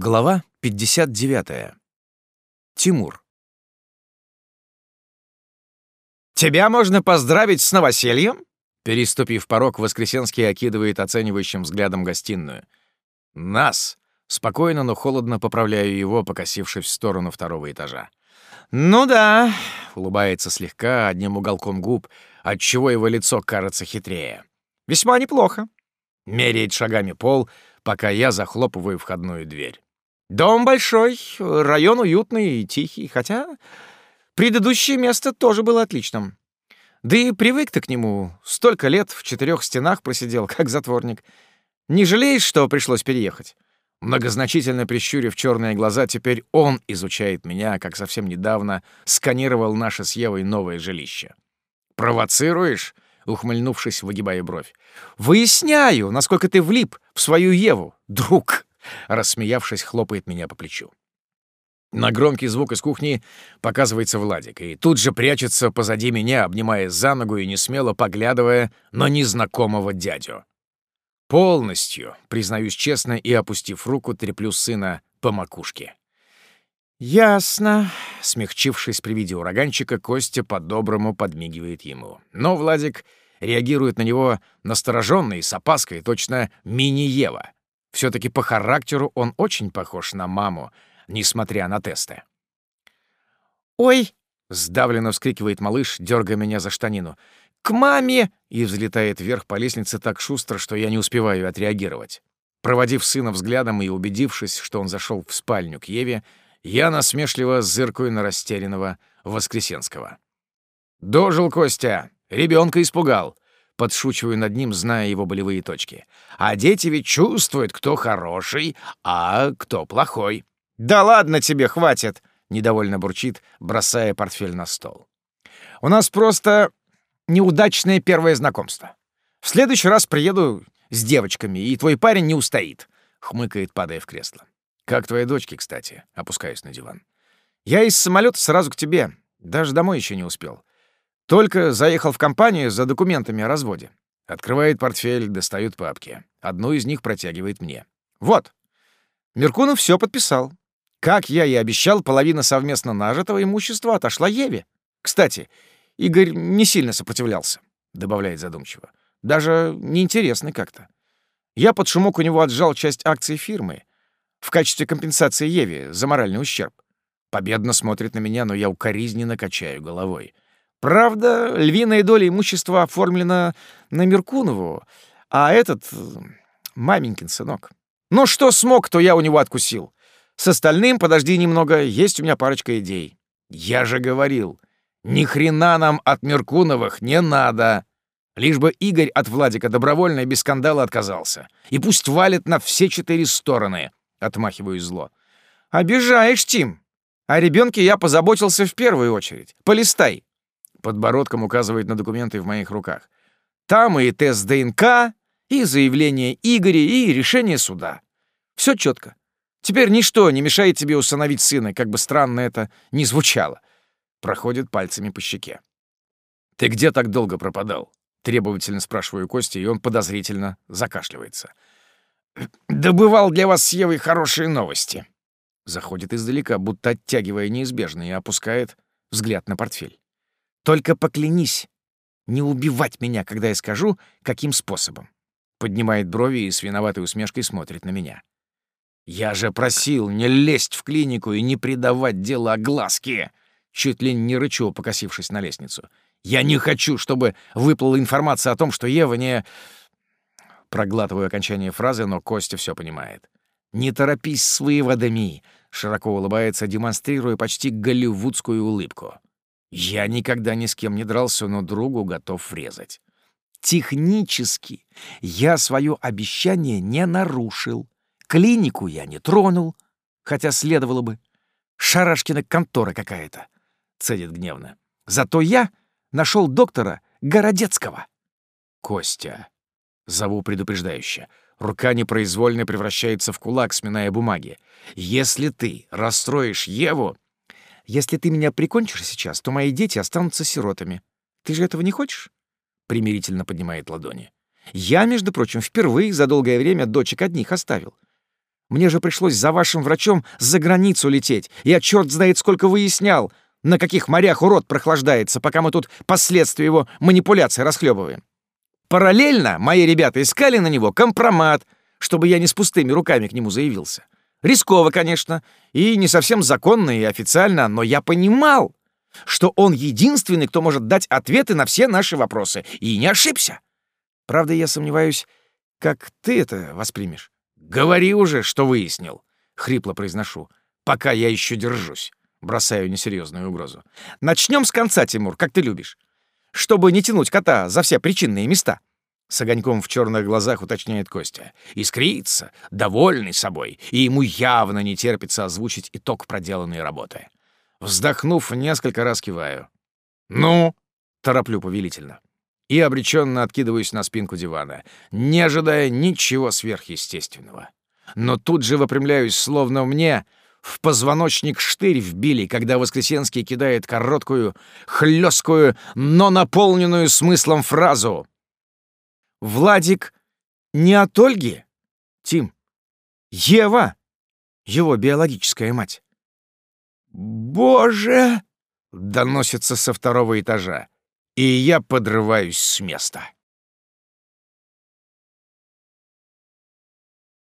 Глава 59. Тимур. «Тебя можно поздравить с новосельем?» Переступив порог, Воскресенский окидывает оценивающим взглядом гостиную. «Нас!» Спокойно, но холодно поправляю его, покосившись в сторону второго этажа. «Ну да», — улыбается слегка, одним уголком губ, отчего его лицо кажется хитрее. «Весьма неплохо». Меряет шагами пол, пока я захлопываю входную дверь. Дом большой, район уютный и тихий, хотя предыдущее место тоже было отличным. Да и привык ты к нему. Столько лет в четырех стенах просидел, как затворник. Не жалеешь, что пришлось переехать? Многозначительно прищурив черные глаза, теперь он изучает меня, как совсем недавно сканировал наше с Евой новое жилище. «Провоцируешь?» — ухмыльнувшись, выгибая бровь. «Выясняю, насколько ты влип в свою Еву, друг!» Рассмеявшись, хлопает меня по плечу. На громкий звук из кухни показывается Владик, и тут же прячется позади меня, обнимая за ногу и несмело поглядывая на незнакомого дядю. Полностью, признаюсь честно, и, опустив руку, треплю сына по макушке. «Ясно», — смягчившись при виде ураганчика, Костя по-доброму подмигивает ему. Но Владик реагирует на него настороженно и с опаской, точно мини-Ева. Все-таки по характеру он очень похож на маму, несмотря на тесты. «Ой!» — сдавленно вскрикивает малыш, дергая меня за штанину. «К маме!» — и взлетает вверх по лестнице так шустро, что я не успеваю отреагировать. Проводив сына взглядом и убедившись, что он зашел в спальню к Еве, я насмешливо зыркаю на растерянного Воскресенского. «Дожил Костя! Ребенка испугал! Подшучиваю над ним, зная его болевые точки. А дети ведь чувствуют, кто хороший, а кто плохой. «Да ладно тебе, хватит!» — недовольно бурчит, бросая портфель на стол. «У нас просто неудачное первое знакомство. В следующий раз приеду с девочками, и твой парень не устоит», — хмыкает, падая в кресло. «Как твои дочки, кстати?» — опускаюсь на диван. «Я из самолета сразу к тебе. Даже домой еще не успел. Только заехал в компанию за документами о разводе. Открывает портфель, достает папки. Одну из них протягивает мне. Вот. Меркунов все подписал. Как я и обещал, половина совместно нажитого имущества отошла Еве. Кстати, Игорь не сильно сопротивлялся, добавляет задумчиво. Даже неинтересный как-то. Я под шумок у него отжал часть акций фирмы в качестве компенсации Еве за моральный ущерб. Победно смотрит на меня, но я укоризненно качаю головой. Правда, львиная доля имущества оформлена на Меркунову, а этот — маменькин сынок. Ну что смог, то я у него откусил. С остальным, подожди немного, есть у меня парочка идей. Я же говорил, ни хрена нам от Меркуновых не надо. Лишь бы Игорь от Владика добровольно и без скандала отказался. И пусть валит на все четыре стороны. Отмахиваю зло. Обижаешь, Тим. О ребенке я позаботился в первую очередь. Полистай. Подбородком указывает на документы в моих руках. Там и тест ДНК, и заявление Игоря, и решение суда. Все четко. Теперь ничто не мешает тебе усыновить сына, как бы странно это ни звучало. Проходит пальцами по щеке. «Ты где так долго пропадал?» Требовательно спрашиваю Костя, и он подозрительно закашливается. «Добывал для вас с Евой хорошие новости». Заходит издалека, будто оттягивая неизбежное, и опускает взгляд на портфель. Только поклянись не убивать меня, когда я скажу, каким способом. Поднимает брови и с виноватой усмешкой смотрит на меня. Я же просил не лезть в клинику и не придавать дело огласке. Чуть ли не рычу, покосившись на лестницу. Я не хочу, чтобы выплыла информация о том, что Ева не... Проглатываю окончание фразы, но Костя все понимает. «Не торопись с выводами», — широко улыбается, демонстрируя почти голливудскую улыбку. Я никогда ни с кем не дрался, но другу готов врезать. Технически я свое обещание не нарушил. Клинику я не тронул, хотя следовало бы. Шарашкина контора какая-то, — цедит гневно. Зато я нашел доктора Городецкого. Костя. Зову предупреждающе. Рука непроизвольно превращается в кулак, сминая бумаги. Если ты расстроишь Еву, если ты меня прикончишь сейчас, то мои дети останутся сиротами. Ты же этого не хочешь?» Примирительно поднимает ладони. «Я, между прочим, впервые за долгое время дочек одних оставил. Мне же пришлось за вашим врачом за границу лететь. Я черт знает сколько выяснял, на каких морях урод прохлаждается, пока мы тут последствия его манипуляций расхлебываем. Параллельно мои ребята искали на него компромат, чтобы я не с пустыми руками к нему заявился. Рисково, конечно, и не совсем законно и официально, но я понимал, что он единственный, кто может дать ответы на все наши вопросы, и не ошибся. Правда, я сомневаюсь, как ты это воспримешь. «Говори уже, что выяснил», — хрипло произношу, «пока я еще держусь». Бросаю несерьезную угрозу. Начнем с конца, Тимур, как ты любишь. Чтобы не тянуть кота за все причинные места. С огоньком в черных глазах уточняет Костя. Искрится, довольный собой, и ему явно не терпится озвучить итог проделанной работы. Вздохнув, несколько раз киваю. «Ну?» — тороплю повелительно. И обреченно откидываюсь на спинку дивана, не ожидая ничего сверхъестественного. Но тут же выпрямляюсь, словно мне в позвоночник штырь вбили, когда Воскресенский кидает короткую, хлесткую, но наполненную смыслом фразу. «Владик не от Ольги, Тим. Ева, его биологическая мать». «Боже!» — доносится со второго этажа, и я подрываюсь с места.